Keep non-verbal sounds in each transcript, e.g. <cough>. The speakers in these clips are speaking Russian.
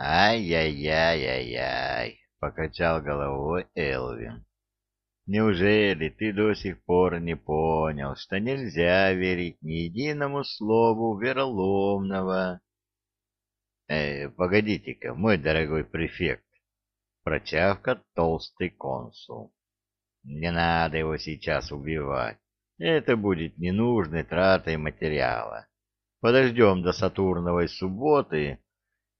Ай-яй-яй-яй-яй, покачал головой Элвин. Неужели ты до сих пор не понял, что нельзя верить ни единому слову вероломного? Э, погодите-ка, мой дорогой префект, прочавка толстый консул. Не надо его сейчас убивать. Это будет ненужной тратой материала. Подождем до Сатурновой субботы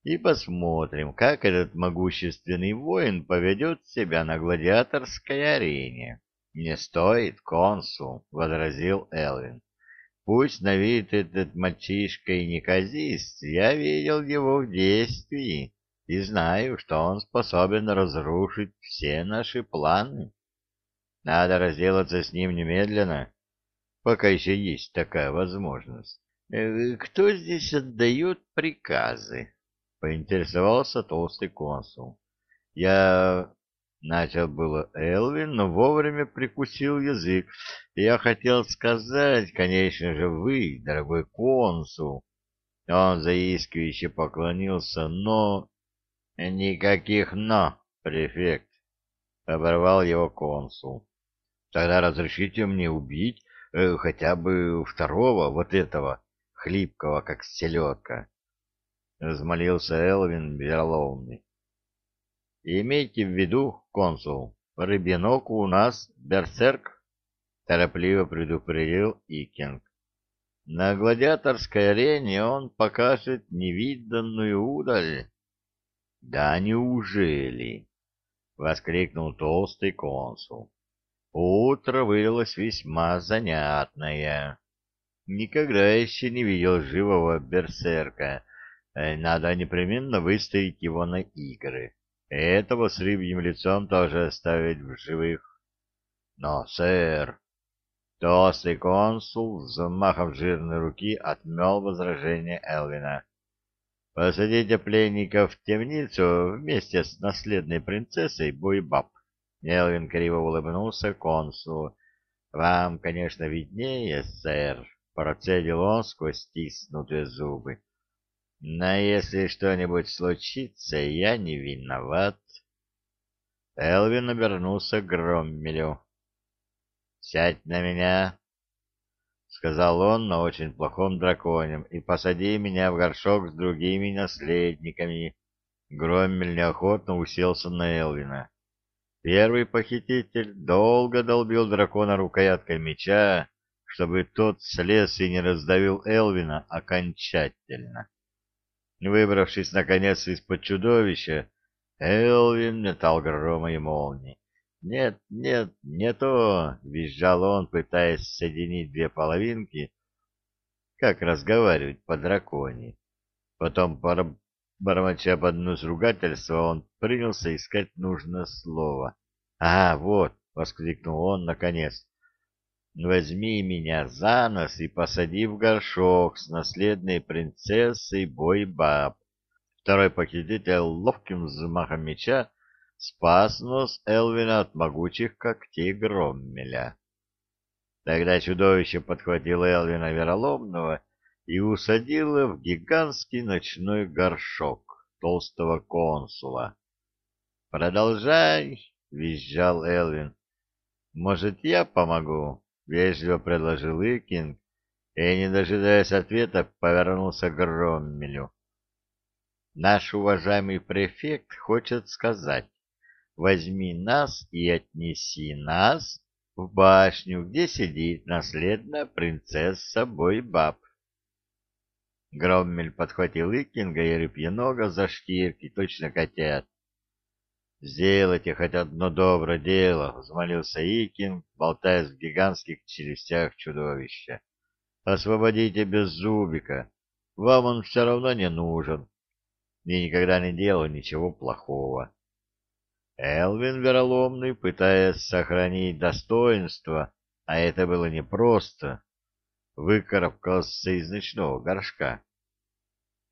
и посмотрим, как этот могущественный воин поведет себя на гладиаторской арене. — Не стоит, консул, — возразил Элвин. — Пусть на вид этот мальчишка и неказист, я видел его в действии и знаю, что он способен разрушить все наши планы. Надо разделаться с ним немедленно, пока еще есть такая возможность. Э, кто здесь отдает приказы? — поинтересовался толстый консул. Я начал было Элвин, но вовремя прикусил язык. Я хотел сказать, конечно же, вы, дорогой консул. Он заискивающе поклонился, но... — Никаких «но», префект, — оборвал его консул. — Тогда разрешите мне убить э, хотя бы второго, вот этого, хлипкого, как селедка. — взмолился Элвин вероломный. — Имейте в виду, консул, рыбинок у нас берсерк, — торопливо предупредил Икинг. — На гладиаторской арене он покажет невиданную удаль. — Да неужели? — воскликнул толстый консул. Утро выдалось весьма занятное. Никогда еще не видел живого берсерка, надо непременно выставить его на игры. Этого с рыбьим лицом тоже оставить в живых. Но, сэр, толстый консул взмахом жирной руки отмел возражение Элвина. Посадите пленников в темницу вместе с наследной принцессой Буйбаб. Элвин криво улыбнулся консулу. Вам, конечно, виднее, сэр, процедил он сквозь стиснутые зубы. Но если что-нибудь случится, я не виноват. Элвин обернулся к Громмелю. — Сядь на меня, — сказал он на очень плохом драконе, — и посади меня в горшок с другими наследниками. Громмель неохотно уселся на Элвина. Первый похититель долго долбил дракона рукояткой меча, чтобы тот слез и не раздавил Элвина окончательно. Выбравшись, наконец, из-под чудовища, Элвин метал грома и молнии. «Нет, нет, не то!» — визжал он, пытаясь соединить две половинки, как разговаривать по драконе. Потом, бормоча под нос ругательства, он принялся искать нужное слово. «А, вот!» — воскликнул он наконец. Возьми меня за нос и посади в горшок с наследной принцессой Бойбаб. Второй похититель ловким взмахом меча спас нос Элвина от могучих когтей Громмеля. Тогда чудовище подхватило Элвина вероломного и усадило в гигантский ночной горшок толстого консула. «Продолжай!» — визжал Элвин. «Может, я помогу?» — вежливо предложил Икинг, и, не дожидаясь ответа, повернулся к Громмелю. «Наш уважаемый префект хочет сказать, возьми нас и отнеси нас в башню, где сидит наследная принцесса Бойбаб». Громмель подхватил Икинга и Репьенога за шкирки, точно котят. «Сделайте хоть одно доброе дело», — взмолился Икин, болтаясь в гигантских челюстях чудовища. «Освободите Беззубика. Вам он все равно не нужен. И никогда не делал ничего плохого». Элвин вероломный, пытаясь сохранить достоинство, а это было непросто, выкарабкался из ночного горшка.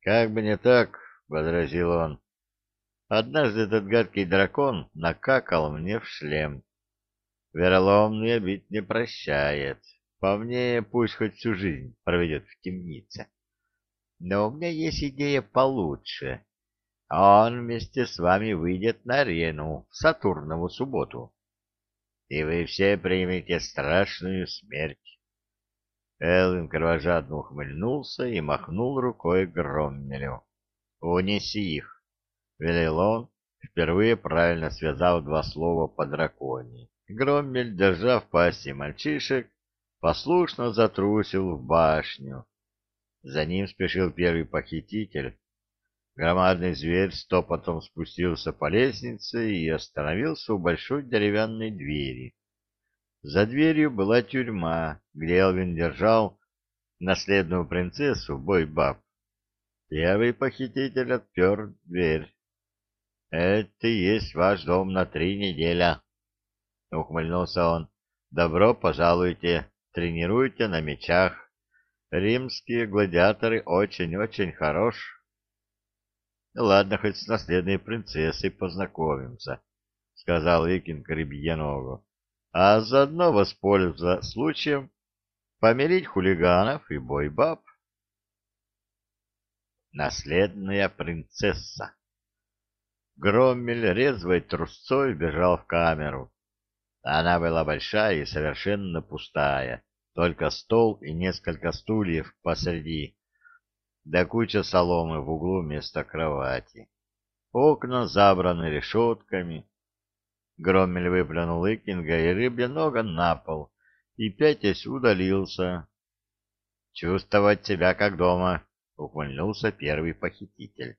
«Как бы не так», — возразил он, Однажды этот гадкий дракон накакал мне в шлем. Вероломный обид не прощает. По мне, пусть хоть всю жизнь проведет в темнице. Но у меня есть идея получше. он вместе с вами выйдет на арену в Сатурнову субботу, и вы все примете страшную смерть. Элвин кровожадно ухмыльнулся и махнул рукой Громмелю. — Унеси их, — велел он, впервые правильно связав два слова по драконе. Громмель, держа в пасти мальчишек, послушно затрусил в башню. За ним спешил первый похититель. Громадный зверь стопотом спустился по лестнице и остановился у большой деревянной двери. За дверью была тюрьма, где Элвин держал наследную принцессу Бой-Баб. Первый похититель отпер дверь. — Это и есть ваш дом на три недели, — ухмыльнулся он. — Добро пожалуйте, тренируйте на мечах. Римские гладиаторы очень-очень хорош. — Ладно, хоть с наследной принцессой познакомимся, — сказал Викинг Рябьяногу. — А заодно воспользоваться случаем помирить хулиганов и бой баб. Наследная принцесса Громмель резвой трусцой бежал в камеру. Она была большая и совершенно пустая, только стол и несколько стульев посреди, да куча соломы в углу вместо кровати. Окна забраны решетками. Громмель выплюнул Икинга и рыбья нога на пол и пятясь удалился. «Чувствовать себя как дома», — ухмыльнулся первый похититель.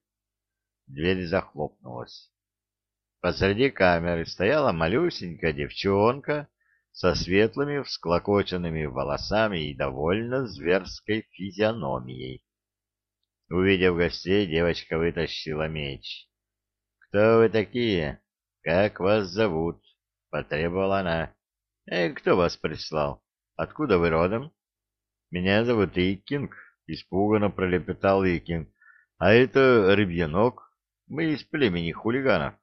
Дверь захлопнулась. Посреди камеры стояла малюсенькая девчонка со светлыми всклокоченными волосами и довольно зверской физиономией. Увидев гостей, девочка вытащила меч. — Кто вы такие? Как вас зовут? — потребовала она. «Э, — Кто вас прислал? Откуда вы родом? — Меня зовут Икинг, — испуганно пролепетал Икинг. — А это рыбьянок. Мы из племени хулиганов.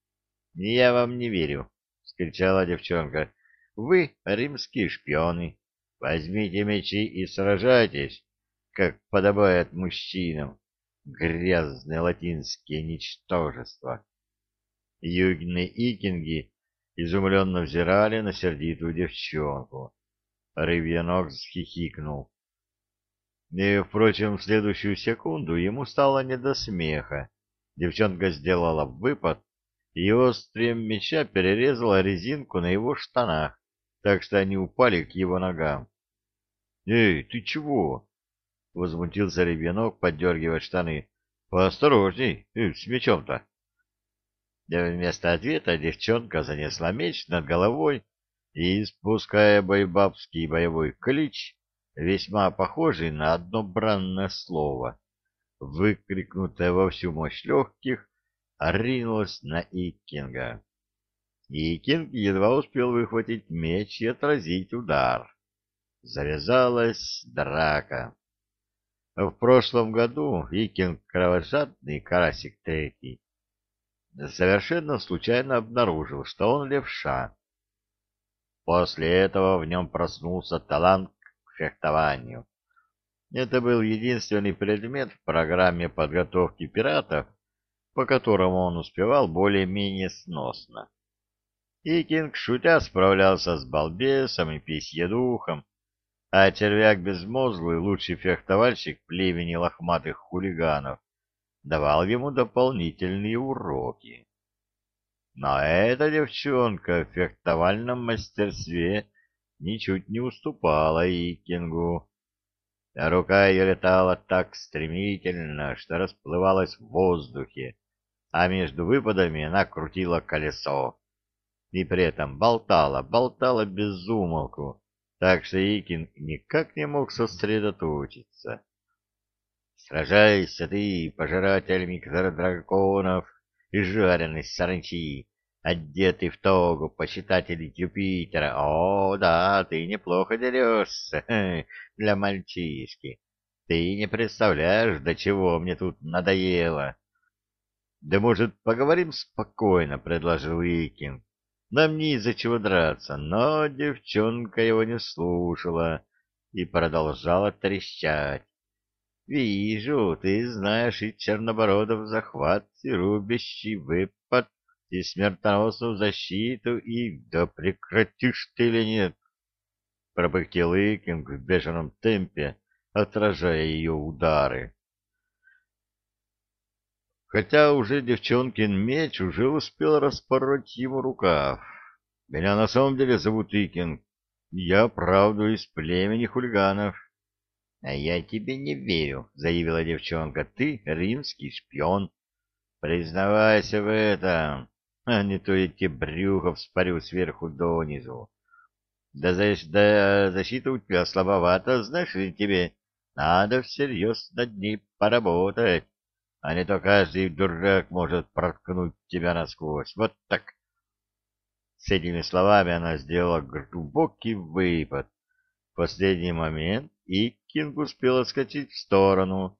— Я вам не верю, — скричала девчонка. — Вы римские шпионы. Возьмите мечи и сражайтесь, как подобает мужчинам. Грязные латинские ничтожества. Югны икинги изумленно взирали на сердитую девчонку. Рыбьянок схихикнул. И, впрочем, в следующую секунду ему стало не до смеха. Девчонка сделала выпад, и острием меча перерезала резинку на его штанах, так что они упали к его ногам. — Эй, ты чего? — возмутился ребенок, поддергивая штаны. — Поосторожней, э, с мечом-то. Да вместо ответа девчонка занесла меч над головой и, испуская бойбабский боевой клич, весьма похожий на одно бранное слово, выкрикнутая во всю мощь легких, ринулась на Иккинга. Иккинг едва успел выхватить меч и отразить удар. Завязалась драка. В прошлом году Икинг кровожадный карасик третий совершенно случайно обнаружил, что он левша. После этого в нем проснулся талант к фехтованию. Это был единственный предмет в программе подготовки пиратов, по которому он успевал более-менее сносно. И Кинг, шутя, справлялся с балбесом и письедухом, а червяк безмозглый, лучший фехтовальщик племени лохматых хулиганов, давал ему дополнительные уроки. Но эта девчонка в фехтовальном мастерстве ничуть не уступала Икингу а рука ее летала так стремительно, что расплывалась в воздухе, а между выпадами она крутила колесо. И при этом болтала, болтала без умолку, так что Икин никак не мог сосредоточиться. «Сражайся ты, пожиратель микродраконов и жареной саранчи!» Одетый в тогу почитателей Юпитера. О, да, ты неплохо дерешься <laughs> для мальчишки. Ты не представляешь, до чего мне тут надоело. Да, может, поговорим спокойно, предложил Икин. Нам не из-за чего драться, но девчонка его не слушала и продолжала трещать. Вижу, ты знаешь и чернобородов захват, и рубящий выпад, и смертоносную защиту, и... Да прекратишь ты или нет? Пропыхтел Икинг в бешеном темпе, отражая ее удары. Хотя уже девчонкин меч уже успел распороть ему рукав. Меня на самом деле зовут Икинг. Я правду из племени хулиганов. — А я тебе не верю, — заявила девчонка. — Ты римский шпион. Признавайся в этом, а не то я тебе брюхо вспорю сверху донизу. Да, за, да защита у тебя слабовато, знаешь ли, тебе надо всерьез над ней поработать, а не то каждый дурак может проткнуть тебя насквозь. Вот так. С этими словами она сделала глубокий выпад. В последний момент и Кинг успел отскочить в сторону,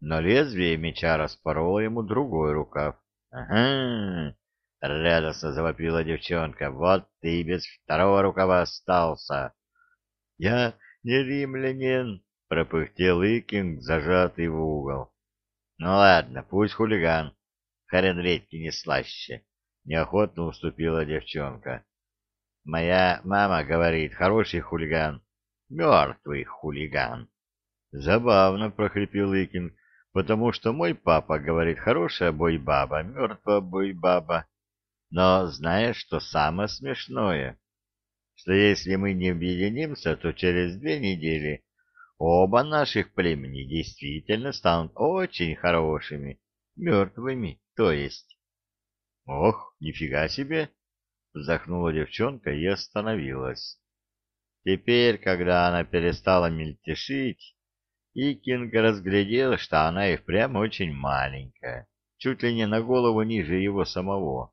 но лезвие меча распороло ему другой рукав. — Ага! — радостно завопила девчонка. — Вот ты без второго рукава остался. — Я не римлянин, — пропыхтел Икинг, зажатый в угол. — Ну ладно, пусть хулиган. Хрен редьки не слаще. Неохотно уступила девчонка. — Моя мама говорит, хороший хулиган мертвый хулиган. Забавно, прохрипел Икин, потому что мой папа говорит, хорошая бой-баба, мертвая бой-баба. Но знаешь, что самое смешное? Что если мы не объединимся, то через две недели оба наших племени действительно станут очень хорошими, мертвыми, то есть. Ох, нифига себе! Вздохнула девчонка и остановилась. Теперь, когда она перестала мельтешить, Икинг разглядел, что она и впрямь очень маленькая, чуть ли не на голову ниже его самого.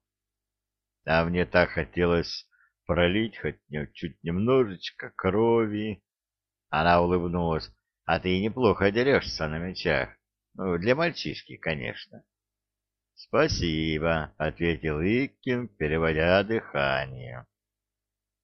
А мне так хотелось пролить хоть чуть немножечко крови. Она улыбнулась. — А ты неплохо дерешься на мечах. Ну, для мальчишки, конечно. — Спасибо, — ответил Иккин, переводя дыхание.